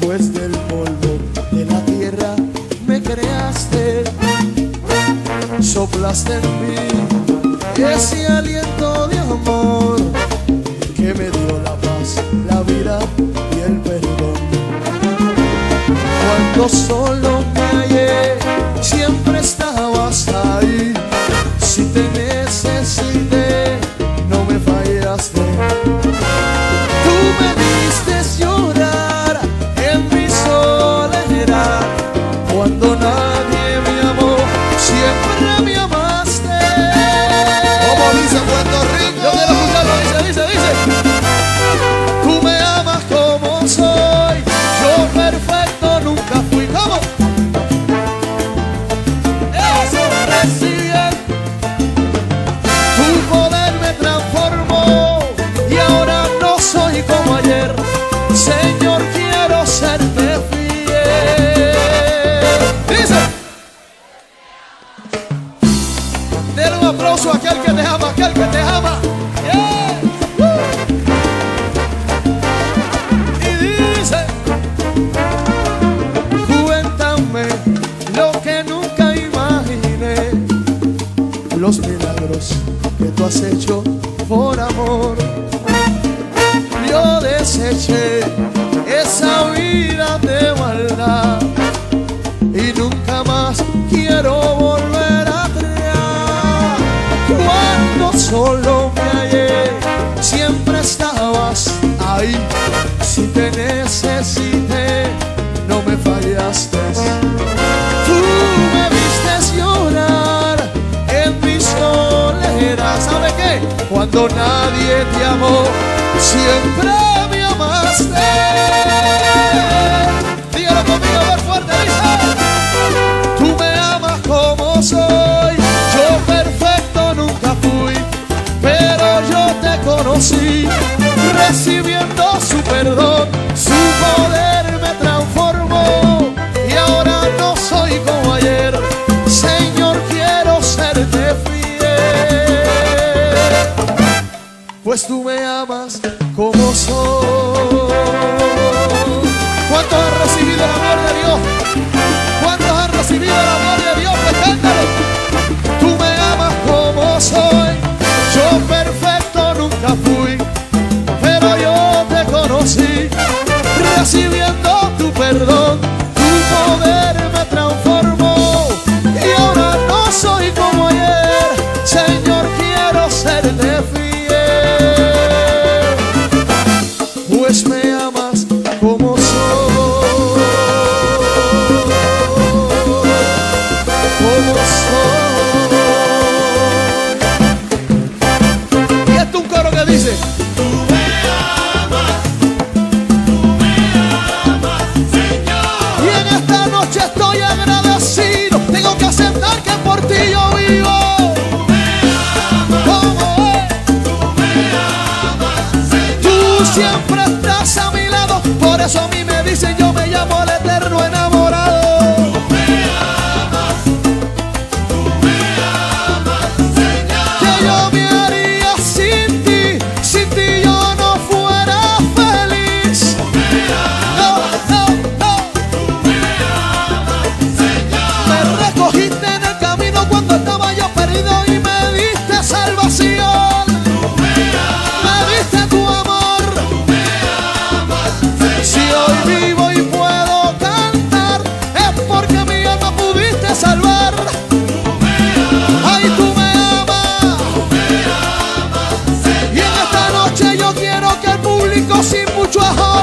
pues del polvo de la tierra me creaste, soplaste en mí ese aliento de amor que me dio la paz, la vida y el perdón. Cuando solo que tú has hecho por amor. Yo deseché esa vida de maldad y nunca más quiero Cuando nadie te amó, siempre me amaste. Dígalo conmigo, ver fuerte, dice. Tú me amas como soy, yo perfecto nunca fui, pero yo te conocí, recibiendo su perdón, pues tú me amas como soy. siempre estás a mi lado, por eso mi tua roupa.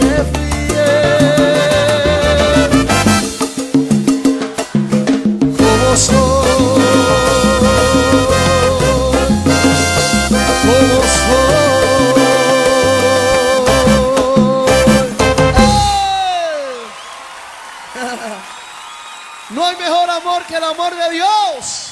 No hay mejor amor que el amor de Dios.